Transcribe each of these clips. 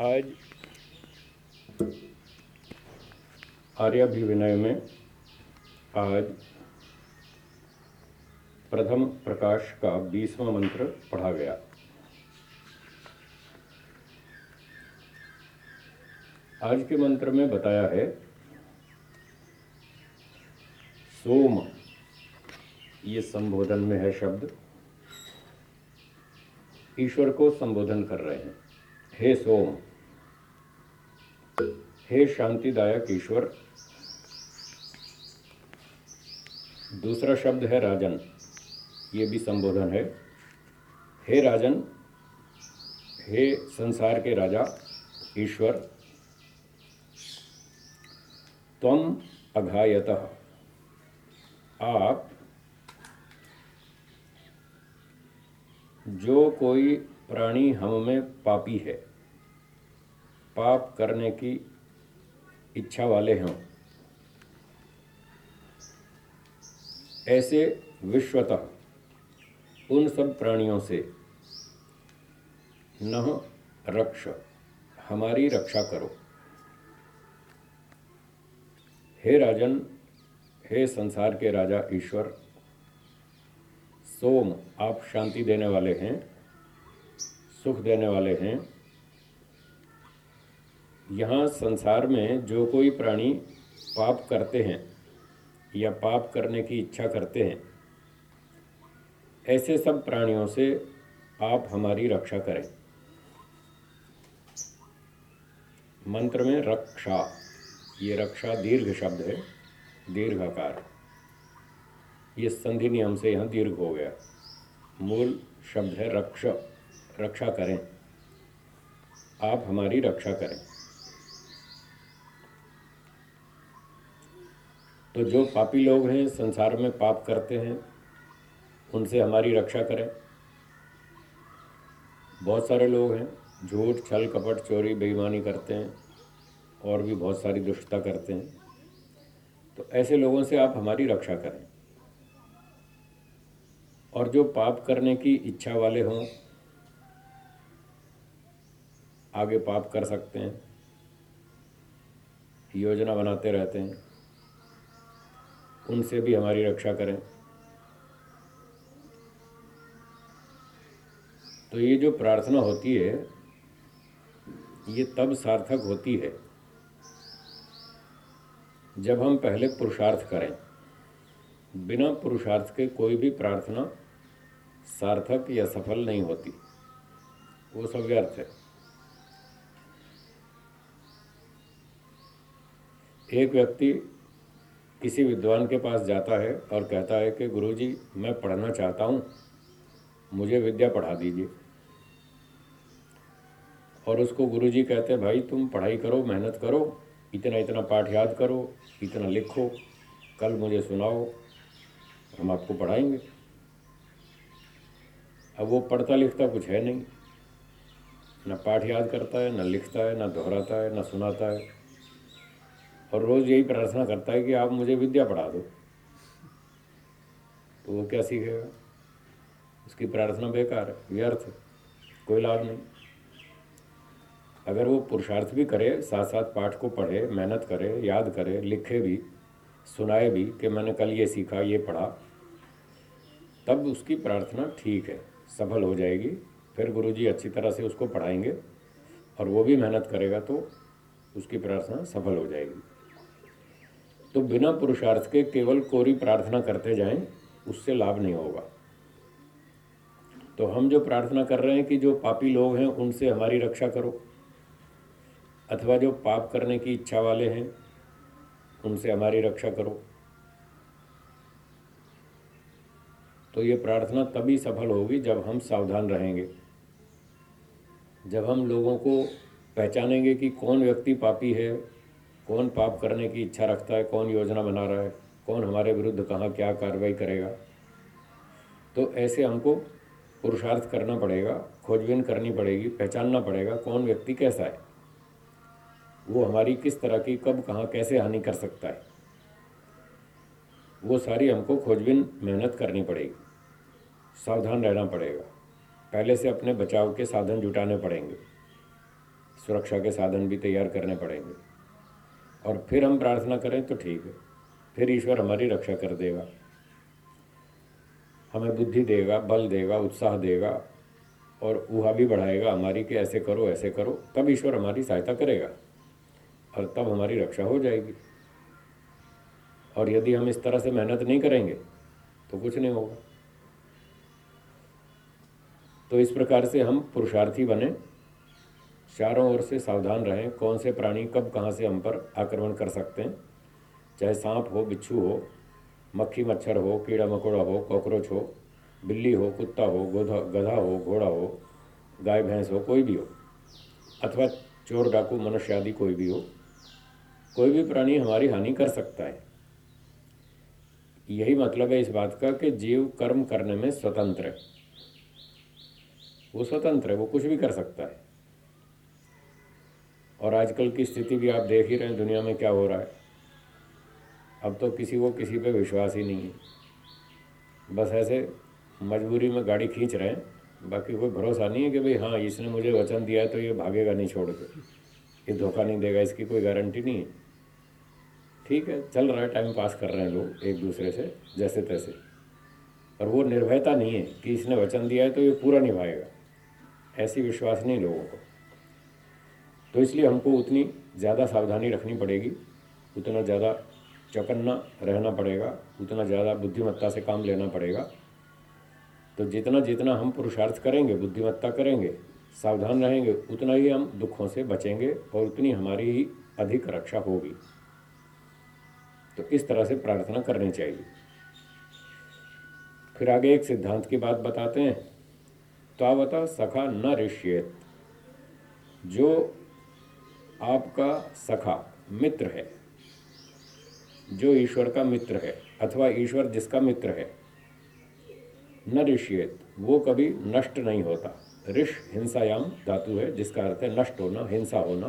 आज आर्याभिविनय में आज प्रथम प्रकाश का बीसवा मंत्र पढ़ा गया। आज के मंत्र में बताया है, सोम, ये संबोधन में है शब्द, ईश्वर को संबोधन कर रहे हैं। हे सोम, हे शांतिदायक ईश्वर, दूसरा शब्द है राजन, ये भी संबोधन है। हे राजन, हे संसार के राजा, ईश्वर तम अघायतः, आप जो कोई प्राणी हम में पापी है पाप करने की इच्छा वाले हों। ऐसे विश्वतः उन सब प्राणियों से न रक्ष, हमारी रक्षा करो। हे राजन, हे संसार के राजा ईश्वर, सोम, आप शांति देने वाले हैं, सुख देने वाले हैं यहाँ संसार में जो कोई प्राणी पाप करते हैं या पाप करने की इच्छा करते हैं, ऐसे सब प्राणियों से आप हमारी रक्षा करें। मंत्र में रक्षा, ये रक्षा दीर्घ शब्द है, दीर्घाकार। ये संधि नियम से यहाँ दीर्घ हो गया। मूल शब्द है रक्ष, रक्षा करें। आप हमारी रक्षा करें। तो जो पापी लोग हैं, संसार में पाप करते हैं, उनसे हमारी रक्षा करें। बहुत सारे लोग हैं, झूठ, छल, कपट, चोरी, बेईमानी करते हैं और भी बहुत सारी दुष्टता करते हैं। तो ऐसे लोगों से आप हमारी रक्षा करें। और जो पाप करने की इच्छा वाले हों, आगे पाप कर सकते हैं। योजना बनाते रहते हैं। उनसे भी हमारी रक्षा करें। तो ये जो प्रार्थना होती है, ये तब सार्थक होती है जब हम पहले पुरुषार्थ करें। बिना पुरुषार्थ के कोई भी प्रार्थना सार्थक या सफल नहीं होती। वो सब व्यर्थ है। एक व्यक्ति किसी विद्वान के पास जाता है और कहता है कि गुरुजी, मैं पढ़ना चाहता हूँ। मुझे विद्या पढ़ा दीजिए। और उसको गुरुजी कहते हैं, भाई, तुम पढ़ाई करो, मेहनत करो, इतना इतना पाठ याद करो, इतना लिखो, कल मुझे सुनाओ, हम आपको पढ़ाएँगे। अब वो पढ़ता लिखता कुछ है नहीं। ना पाठ याद करता है, ना लिखता है, ना दोहराता है, ना सुनाता है। और रोज़ यही प्रार्थना करता है कि आप मुझे विद्या पढ़ा दो। तो वो क्या सीखेगा? उसकी प्रार्थना बेकार है, व्यर्थ कोई लाभ नहीं। अगर वो पुरुषार्थ भी करे साथ साथ पाठ को पढ़े, मेहनत करे, याद करे, लिखे भी, सुनाए भी कि मैंने कल ये सीखा, ये पढ़ा, तब उसकी प्रार्थना ठीक है, सफल हो जाएगी। फिर गुरुजी अच्छी तरह से उसको पढ़ाएँगे और वो भी मेहनत करेगा तो उसकी प्रार्थना सफल हो जाएगी। तो बिना पुरुषार्थ के केवल कोरी प्रार्थना करते जाएँ, उससे लाभ नहीं होगा। तो हम जो प्रार्थना कर रहे हैं कि जो पापी लोग हैं, उनसे हमारी रक्षा करो। अथवा जो पाप करने की इच्छा वाले हैं, उनसे हमारी रक्षा करो। तो ये प्रार्थना तभी सफल होगी जब हम सावधान रहेंगे। जब हम लोगों को पहचानेंगे कि कौन व्यक्ति पापी है कौन पाप करने की इच्छा रखता है, कौन योजना बना रहा है, कौन हमारे विरुद्ध कहाँ क्या कार्रवाई करेगा? तो ऐसे हमको पुरुषार्थ करना पड़ेगा, खोजबीन करनी पड़ेगी, पहचानना पड़ेगा कौन व्यक्ति कैसा है। वो हमारी किस तरह की, कब, कहाँ, कैसे हानि कर सकता है। वो सारी हमको खोजबीन, मेहनत करनी पड़ेगी। सावधान रहना पड़ेगा। पहले से अपने बचाव के साधन जुटाने पड़ेंगे। सुरक्षा के साधन भी तैयार करने पड़ेंगे। और फिर हम प्रार्थना करें तो ठीक है। फिर ईश्वर हमारी रक्षा कर देगा। हमें बुद्धि देगा, बल देगा, उत्साह देगा और ऊहा भी बढ़ाएगा हमारी कि ऐसे करो ऐसे करो, तब ईश्वर हमारी सहायता करेगा और तब हमारी रक्षा हो जाएगी। और यदि हम इस तरह से मेहनत नहीं करेंगे तो कुछ नहीं होगा। तो इस प्रकार से हम पुरुषार्थी बने चारों ओर से सावधान रहें। कौन से प्राणी कब, कहाँ से हम पर आक्रमण कर सकते हैं? चाहे सांप हो, बिच्छू हो, मक्खी, मच्छर हो, कीड़ा, मकोड़ा हो, कॉकरोच हो, बिल्ली हो, कुत्ता हो, गोधा, गधा हो, घोड़ा हो, गाय, भैंस हो, कोई भी हो, अथवा चोर, डाकू, मनुष्य आदि कोई भी हो, कोई भी प्राणी हमारी हानि कर सकता है। यही मतलब है इस बात का कि जीव कर्म करने में स्वतंत्र है। वो स्वतंत्र है, वो कुछ भी कर सकता है। और आजकल की स्थिति भी आप देख ही रहे हैं, दुनिया में क्या हो रहा है। अब तो किसी को किसी पे विश्वास ही नहीं है। बस ऐसे मजबूरी में गाड़ी खींच रहे हैं, बाकी कोई भरोसा नहीं है कि भाई हाँ इसने मुझे वचन दिया है तो ये भागेगा नहीं छोड़ के। ये धोखा नहीं देगा, इसकी कोई गारंटी नहीं है। ठीक है, चल रहा है, टाइम पास कर रहे हैं लोग एक दूसरे से, जैसे तैसे। और वो निर्भयता नहीं है कि इसने वचन दिया है तो ये पूरा निभाएगा। ऐसी विश्वास नहीं लोगों को। तो इसलिए हमको उतनी ज़्यादा सावधानी रखनी पड़ेगी, उतना ज़्यादा चौकन्ना रहना पड़ेगा, उतना ज़्यादा बुद्धिमत्ता से काम लेना पड़ेगा। तो जितना जितना हम पुरुषार्थ करेंगे, बुद्धिमत्ता करेंगे, सावधान रहेंगे, उतना ही हम दुखों से बचेंगे और उतनी हमारी ही अधिक रक्षा होगी। तो इस तरह से प्रार्थना करनी चाहिए। फिर आगे एक सिद्धांत की बात बताते हैं। तावता सखा न ऋष्येत जो आपका सखा, मित्र है। जो ईश्वर का मित्र है, अथवा ईश्वर जिसका मित्र है, न ऋषियत, वो कभी नष्ट नहीं होता। ऋष हिंसायाम धातु है, जिसका अर्थ है नष्ट होना, हिंसा होना।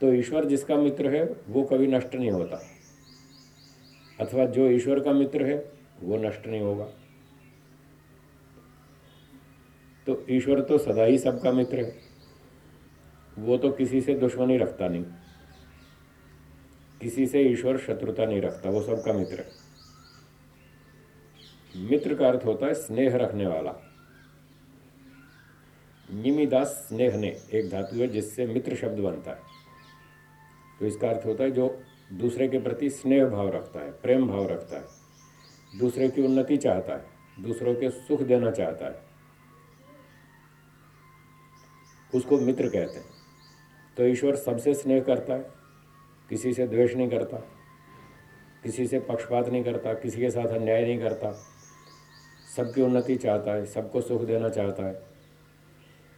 तो ईश्वर जिसका मित्र है, वो कभी नष्ट नहीं होता। अथवा जो ईश्वर का मित्र है, वो नष्ट नहीं होगा। तो ईश्वर तो सदा ही सबका मित्र है। वो तो किसी से दुश्मनी रखता नहीं। किसी से ईश्वर शत्रुता नहीं रखता, वो सबका मित्र है। मित्र का अर्थ होता है स्नेह रखने वाला। निमिदास स्नेह ने एक धातु है जिससे मित्र शब्द बनता है। तो इसका अर्थ होता है जो दूसरे के प्रति स्नेह भाव रखता है, प्रेम भाव रखता है। दूसरे की उन्नति चाहता है, दूसरों के सुख देना चाहता है। उसको मित्र कहते हैं। तो ईश्वर सबसे स्नेह करता है, किसी से द्वेष नहीं करता, किसी से पक्षपात नहीं करता, किसी के साथ अन्याय नहीं करता, सबकी उन्नति चाहता है, सबको सुख देना चाहता है।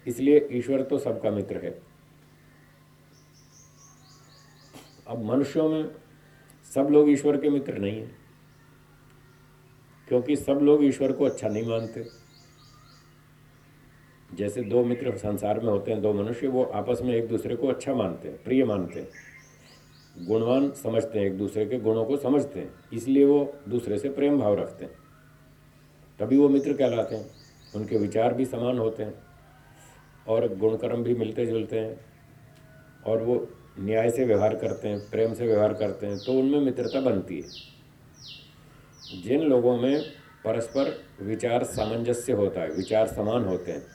इसलिए ईश्वर तो सबका मित्र है। अब मनुष्यों में सब लोग ईश्वर के मित्र नहीं हैं, क्योंकि सब लोग ईश्वर को अच्छा नहीं मानते। जैसे दो मित्र संसार में होते हैं, दो मनुष्य, वो आपस में एक दूसरे को अच्छा मानते हैं, प्रिय मानते हैं। गुणवान समझते हैं एक दूसरे के गुणों को समझते हैं, इसलिए वो दूसरे से प्रेम भाव रखते हैं। तभी वो मित्र कहलाते हैं, उनके विचार भी समान होते हैं और गुणकर्म भी मिलते जुलते हैं और वो न्याय से व्यवहार करते हैं, प्रेम से व्यवहार करते हैं तो उनमें मित्रता बनती है। जिन लोगों में परस्पर विचार सामंजस्य होता है, विचार समान होते हैं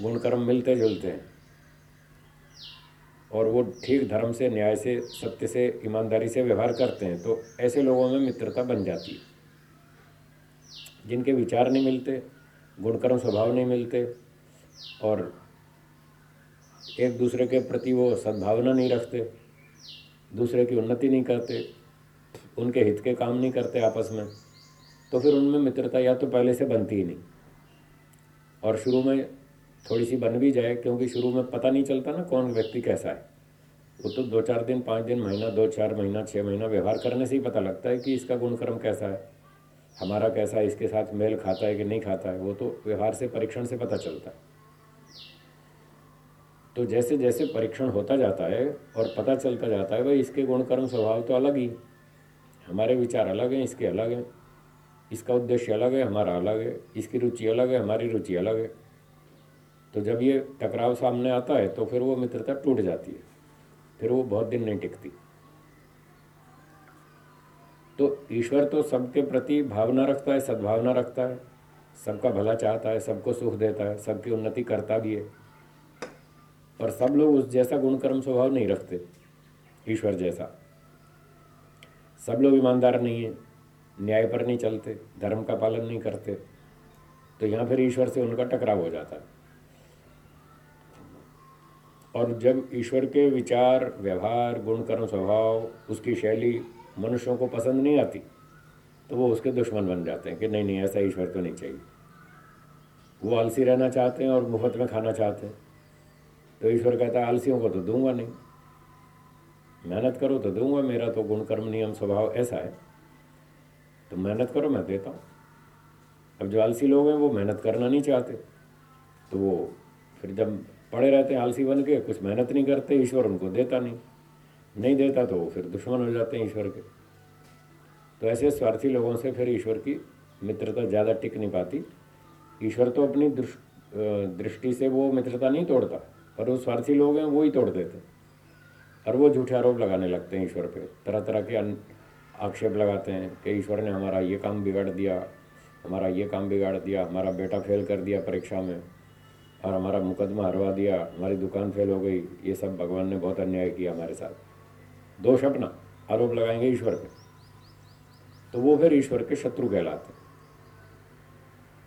गुणकर्म मिलते जुलते हैं। और वो ठीक धर्म से, न्याय से, सत्य से, ईमानदारी से व्यवहार करते हैं तो ऐसे लोगों में मित्रता बन जाती है। जिनके विचार नहीं मिलते, गुणकर्म स्वभाव नहीं मिलते, और एक दूसरे के प्रति वो सद्भावना नहीं रखते, दूसरे की उन्नति नहीं करते, उनके हित के काम नहीं करते आपस में तो फिर उनमें मित्रता या तो पहले से बनती ही नहीं। और शुरू में थोड़ी सी बन भी जाए, क्योंकि शुरू में पता नहीं चलता ना कौन व्यक्ति कैसा है। वो तो दो चार दिन, पाँच दिन, महीना दो चार महीना छः महीना व्यवहार करने से ही पता लगता है कि इसका गुणक्रम कैसा है। हमारा कैसा है, इसके साथ मेल खाता है कि नहीं खाता है, वो तो व्यवहार से, परीक्षण से पता चलता है। तो जैसे जैसे परीक्षण होता जाता है और पता चलता जाता है, भाई इसके गुणकर्म स्वभाव तो अलग ही। हमारे विचार अलग हैं, इसके अलग हैं। इसका उद्देश्य अलग है, हमारा अलग है। इसकी रुचि अलग है, हमारी रुचि अलग है। तो जब ये टकराव सामने आता है तो फिर वो मित्रता टूट जाती है। फिर वो बहुत दिन नहीं टिकती। तो ईश्वर तो सबके प्रति भावना रखता है, सद्भावना रखता है। सबका भला चाहता है, सबको सुख देता है, सबकी उन्नति करता भी है। पर सब लोग उस जैसा गुणकर्म स्वभाव नहीं रखते, ईश्वर जैसा। सब लोग ईमानदार नहीं है, न्याय पर नहीं चलते, धर्म का पालन नहीं करते। तो यहाँ फिर ईश्वर से उनका टकराव हो जाता है। और जब ईश्वर के विचार, व्यवहार, गुण, कर्म, स्वभाव, उसकी शैली मनुष्यों को पसंद नहीं आती तो वो उसके दुश्मन बन जाते हैं कि नहीं नहीं, ऐसा ईश्वर तो नहीं चाहिए। वो आलसी रहना चाहते हैं और मुफ़्त में खाना चाहते हैं। तो ईश्वर कहता है, आलसियों को तो दूँगा नहीं। मेहनत करो तो दूँगा, मेरा तो गुण, कर्म, नियम, स्वभाव ऐसा है। तो मेहनत करो, मैं देता हूँ। अब जो आलसी लोग हैं, वो मेहनत करना नहीं चाहते। तो वो फिर जब पड़े रहते हैं आलसी बन के, कुछ मेहनत नहीं करते, ईश्वर उनको देता नहीं। नहीं देता तो वो फिर दुश्मन हो जाते हैं ईश्वर के। तो ऐसे स्वार्थी लोगों से फिर ईश्वर की मित्रता ज़्यादा टिक नहीं पाती। ईश्वर तो अपनी दृष्टि से वो मित्रता नहीं तोड़ता, पर वो स्वार्थी लोग हैं, वो ही तोड़ देते और वो झूठे आरोप लगाने लगते हैं ईश्वर पे। तरह तरह के आक्षेप लगाते हैं कि ईश्वर ने हमारा ये काम बिगाड़ दिया, हमारा ये काम बिगाड़ दिया, हमारा बेटा फेल कर दिया परीक्षा में। और हमारा मुकदमा हरवा दिया, हमारी दुकान फेल हो गई। ये सब भगवान ने बहुत अन्याय किया हमारे साथ। दोष अपना, आरोप लगाएँगे ईश्वर पे। तो वो फिर ईश्वर के शत्रु कहलाते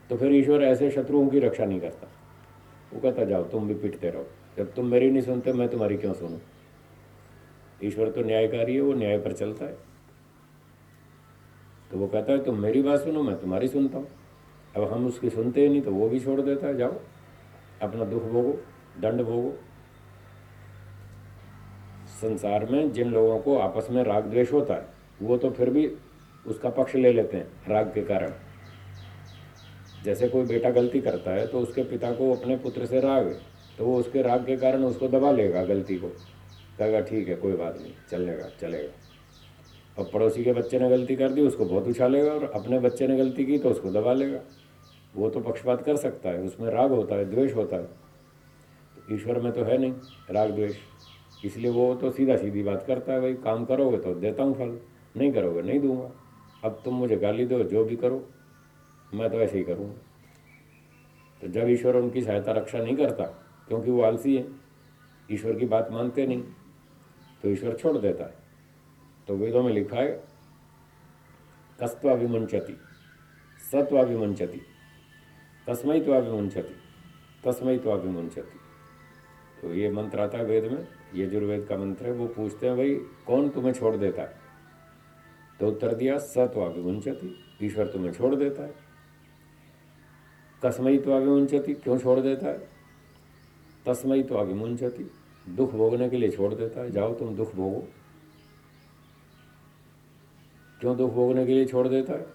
तो फिर ईश्वर ऐसे शत्रुओं की रक्षा नहीं करता। वो कहता, जाओ, तुम भी पिटते रहो। जब तुम मेरी नहीं सुनते, मैं तुम्हारी क्यों सुनूं? ईश्वर तो न्यायकारी है, वो न्याय पर चलता है। तो वो कहता है, तुम मेरी बात सुनो, मैं तुम्हारी सुनता हूँ। अब हम उसकी सुनते ही नहीं तो वो भी छोड़ देता है, जाओ। अपना दुख भोगो, दंड भोगो। संसार में जिन लोगों को आपस में राग द्वेष होता है, वो तो फिर भी उसका पक्ष ले लेते हैं, राग के कारण। जैसे कोई बेटा गलती करता है तो उसके पिता को अपने पुत्र से राग तो वो उसके राग के कारण उसको दबा लेगा गलती को। कहेगा, ठीक है, कोई बात नहीं, चलेगा चलेगा। और पड़ोसी के बच्चे ने गलती कर दी, उसको बहुत उछालेगा, और अपने बच्चे ने गलती की तो उसको दबा लेगा। वो तो पक्षपात कर सकता है, उसमें राग होता है, द्वेष होता है। ईश्वर में तो है नहीं, राग द्वेष। इसलिए वो तो सीधा सीधी बात करता है, भाई, काम करोगे तो देता हूँ फल, नहीं करोगे नहीं दूँगा। अब तुम मुझे गाली दो, जो भी करो, मैं तो ऐसे ही करूँगा। तो जब ईश्वर उनकी सहायता रक्षा नहीं करता, क्योंकि वो आलसी है, ईश्वर की बात मानते नहीं तो ईश्वर छोड़ देता है। तो वेदों में लिखा है कस्त्वाभिमुंचति सत्वाभिमुंचति तस्मय त्वाभिमुंचति तस्मय त्वाभिमुंचति तो ये मंत्र आता है वेद में, ये जुर्वेद का मंत्र है, वो पूछते हैं, भाई, कौन तुम्हें छोड़ देता है? तो उत्तर दिया, स तो सत्वाभिमुंचति ईश्वर तुम्हें छोड़ देता है। तस्मयी तो अभिमुंचती क्यों छोड़ देता है? तस्मयी तो अभिमुंचती दुख भोगने के लिए छोड़ देता है। जाओ तुम दुख भोगो। क्यों दुख भोगने के लिए छोड़ देता है?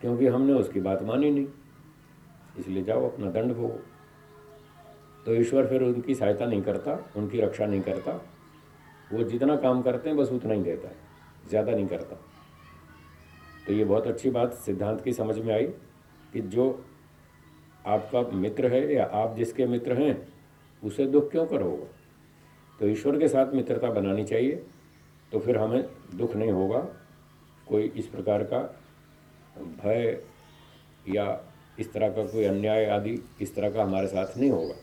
क्योंकि हमने उसकी बात मानी नहीं। इसलिए जाओ अपना दंड भोगो। तो ईश्वर फिर उनकी सहायता नहीं करता, उनकी रक्षा नहीं करता। वो जितना काम करते हैं, बस उतना ही देता है, ज़्यादा नहीं करता। तो ये बहुत अच्छी बात सिद्धांत की समझ में आई कि जो आपका मित्र है या आप जिसके मित्र हैं, उसे दुख क्यों करोगे तो ईश्वर के साथ मित्रता बनानी चाहिए तो फिर हमें दुख नहीं होगा। कोई इस प्रकार का भय या इस तरह का कोई अन्याय आदि इस तरह का हमारे साथ नहीं होगा।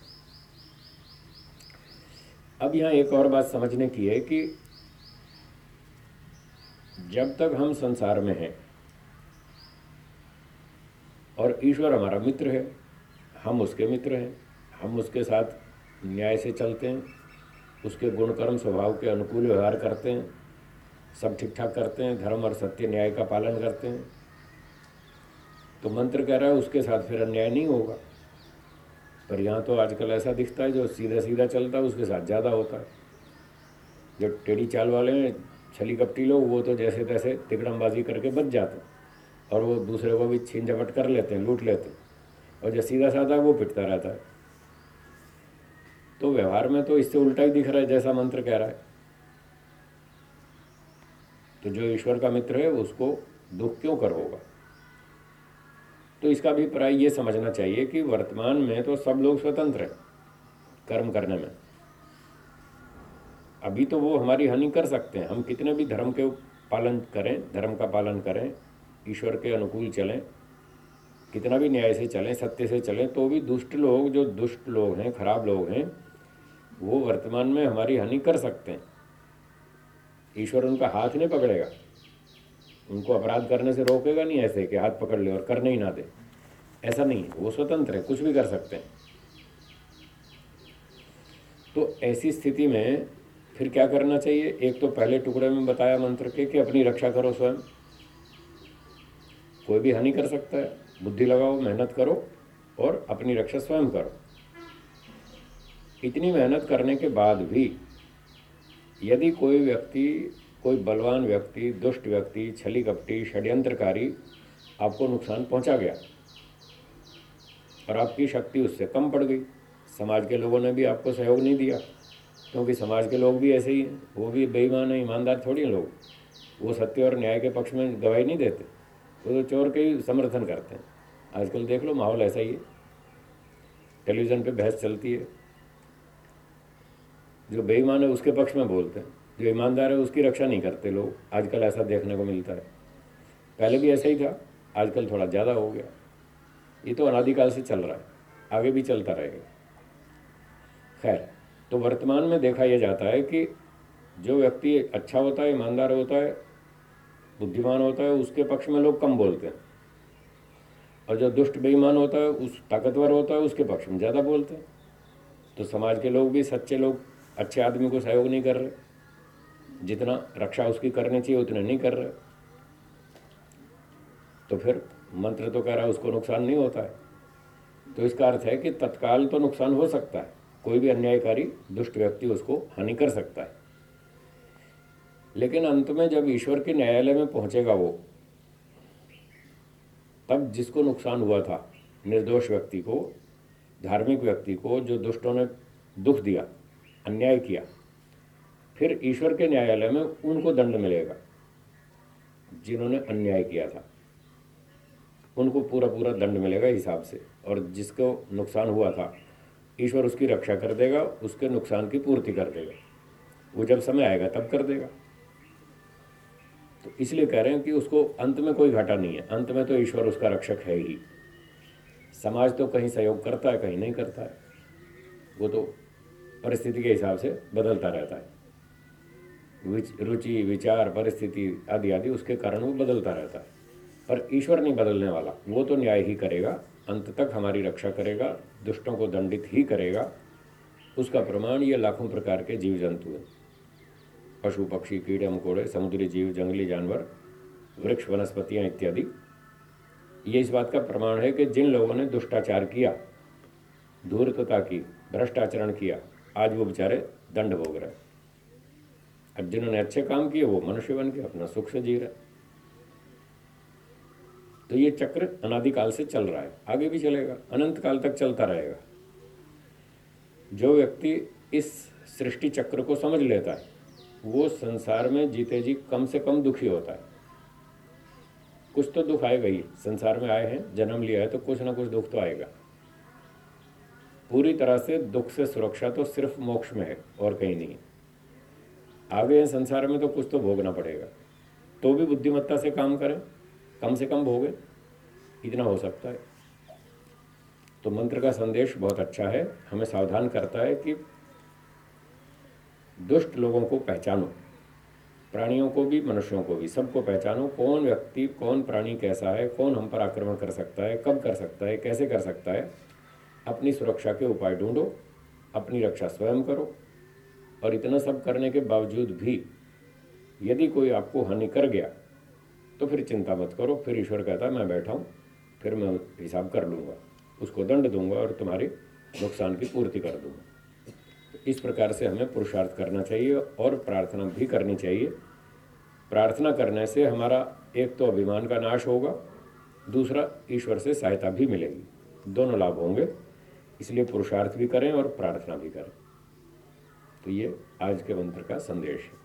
अब यहाँ एक और बात समझने की है कि जब तक हम संसार में हैं और ईश्वर हमारा मित्र है, हम उसके मित्र हैं, हम उसके साथ न्याय से चलते हैं, उसके गुणकर्म स्वभाव के अनुकूल व्यवहार करते हैं, सब ठीक ठाक करते हैं, धर्म और सत्य न्याय का पालन करते हैं तो मंत्र कह रहा है, उसके साथ फिर अन्याय नहीं होगा। पर यहाँ तो आजकल ऐसा दिखता है, जो सीधा सीधा चलता है, उसके साथ ज़्यादा होता है। जो टेढ़ी चाल वाले हैं, छली कपटी लोग, वो तो जैसे तैसे तिकड़मबाजी करके बच जाते हैं। और वो दूसरे को भी छीन झपट कर लेते हैं, लूट लेते हैं। और जो सीधा साधा वो पिटता रहता है। तो व्यवहार में तो इससे उल्टा ही दिख रहा है, जैसा मंत्र कह रहा है। तो जो ईश्वर का मित्र है, उसको दुख क्यों कर होगा? तो इसका अभिप्राय ये समझना चाहिए कि वर्तमान में तो सब लोग स्वतंत्र हैं कर्म करने में। अभी तो वो हमारी हानि कर सकते हैं। हम कितने भी धर्म के पालन करें, धर्म का पालन करें, ईश्वर के अनुकूल चलें, कितना भी न्याय से चलें, सत्य से चलें तो भी दुष्ट लोग, जो दुष्ट लोग हैं, खराब लोग हैं, वो वर्तमान में हमारी हानि कर सकते हैं। ईश्वर उनका हाथ नहीं पकड़ेगा। उनको अपराध करने से रोकेगा नहीं ऐसे कि हाथ पकड़ ले और करने ही ना दे। ऐसा नहीं वो स्वतंत्र है, कुछ भी कर सकते हैं। तो ऐसी स्थिति में फिर क्या करना चाहिए? एक तो पहले टुकड़े में बताया मंत्र के कि अपनी रक्षा करो स्वयं। कोई भी हानि कर सकता है। बुद्धि लगाओ, मेहनत करो और अपनी रक्षा स्वयं करो। इतनी मेहनत करने के बाद भी यदि कोई व्यक्ति कोई बलवान व्यक्ति, दुष्ट व्यक्ति, छली कपटी, षड्यंत्रकारी आपको नुकसान पहुँचा गया। और आपकी शक्ति उससे कम पड़ गई। समाज के लोगों ने भी आपको सहयोग नहीं दिया, क्योंकि समाज के लोग भी ऐसे ही हैं। वो भी बेईमान है, ईमानदार थोड़ी लोग। वो सत्य और न्याय के पक्ष में गवाही नहीं देते। वो तो चोर के ही समर्थन करते हैं। आजकल देख लो, माहौल ऐसा ही है। टेलीविज़न पे बहस चलती है। जो बेईमान है, उसके पक्ष में बोलते हैं। जो ईमानदार है, उसकी रक्षा नहीं करते लोग। आजकल ऐसा देखने को मिलता है। पहले भी ऐसा ही था, आजकल थोड़ा ज़्यादा हो गया। ये तो अनादिकाल से चल रहा है, आगे भी चलता रहेगा। खैर तो वर्तमान में देखा यह जाता है कि जो व्यक्ति अच्छा होता है, ईमानदार होता है, बुद्धिमान होता है, उसके पक्ष में लोग कम बोलते हैं। और जो दुष्ट, बेईमान होता है, उस ताकतवर होता है, उसके पक्ष में ज़्यादा बोलते हैं। तो समाज के लोग भी, सच्चे लोग, अच्छे आदमी को सहयोग नहीं कर रहे। जितना रक्षा उसकी करनी चाहिए, उतने नहीं कर रहे। तो फिर मंत्र तो कह रहा है, उसको नुकसान नहीं होता है। तो इसका अर्थ है कि तत्काल तो नुकसान हो सकता है। कोई भी अन्यायकारी, दुष्ट व्यक्ति उसको हानि कर सकता है। लेकिन अंत में जब ईश्वर के न्यायालय में पहुंचेगा वो, तब जिसको नुकसान हुआ था, निर्दोष व्यक्ति को, धार्मिक व्यक्ति को, जो दुष्टों ने दुख दिया, अन्याय किया फिर ईश्वर के न्यायालय में उनको दंड मिलेगा। जिन्होंने अन्याय किया था। उनको पूरा पूरा दंड मिलेगा हिसाब से। और जिसको नुकसान हुआ था, ईश्वर उसकी रक्षा कर देगा, उसके नुकसान की पूर्ति कर देगा। वो जब समय आएगा, तब कर देगा। तो इसलिए कह रहे हैं कि उसको अंत में कोई घाटा नहीं है। अंत में तो ईश्वर उसका रक्षक है ही। समाज तो कहीं सहयोग करता है, कहीं नहीं करता है। वो तो परिस्थिति के हिसाब से बदलता रहता है। रुचि, विचार, परिस्थिति आदि आदि उसके कारण वो बदलता रहता है। पर ईश्वर नहीं बदलने वाला। वो तो न्याय ही करेगा, अंत तक हमारी रक्षा करेगा, दुष्टों को दंडित ही करेगा। उसका प्रमाण ये लाखों प्रकार के जीव जंतु हैं। पशु, पक्षी, कीड़े, मकोड़े, समुद्री जीव, जंगली जानवर, वृक्ष, वनस्पतियाँ इत्यादि। ये इस बात का प्रमाण है कि जिन लोगों ने दुष्टाचार किया, धूर्तता की, भ्रष्टाचरण किया, आज वो बेचारे दंड भोग रहे अब जिन्होंने अच्छे काम किए, वो मनुष्य बन के अपना सुख से जी रहे तो ये चक्र अनादिकाल से चल रहा है। आगे भी चलेगा अनंत काल तक चलता रहेगा। जो व्यक्ति इस सृष्टि चक्र को समझ लेता है, वो संसार में जीते जी कम से कम दुखी होता है। कुछ तो दुख आएगा ही। संसार में आए हैं, जन्म लिया है तो कुछ ना कुछ दुख तो आएगा। पूरी तरह से दुख से सुरक्षा तो सिर्फ़ मोक्ष में है, और कहीं नहीं। आगे हैं, संसार में तो कुछ तो भोगना पड़ेगा। तो भी बुद्धिमत्ता से काम करें, कम से कम भोगे, इतना हो सकता है। तो मंत्र का संदेश बहुत अच्छा है, हमें सावधान करता है कि दुष्ट लोगों को पहचानो, प्राणियों को भी, मनुष्यों को भी, सबको पहचानो, कौन व्यक्ति, कौन प्राणी कैसा है, कौन हम पर आक्रमण कर सकता है, कब कर सकता है, कैसे कर सकता है, अपनी सुरक्षा के उपाय ढूंढो, अपनी रक्षा स्वयं करो। और इतना सब करने के बावजूद भी यदि कोई आपको हानि कर गया तो फिर चिंता मत करो, फिर ईश्वर कहता है, मैं बैठा हूँ, फिर मैं हिसाब कर लूँगा, उसको दंड दूँगा और तुम्हारी नुकसान की पूर्ति कर दूँगा। तो इस प्रकार से हमें पुरुषार्थ करना चाहिए और प्रार्थना भी करनी चाहिए। प्रार्थना करने से हमारा एक तो अभिमान का नाश होगा, दूसरा ईश्वर से सहायता भी मिलेगी। दोनों लाभ होंगे, इसलिए पुरुषार्थ भी करें और प्रार्थना भी करें। तो ये आज के मंत्र का संदेश है।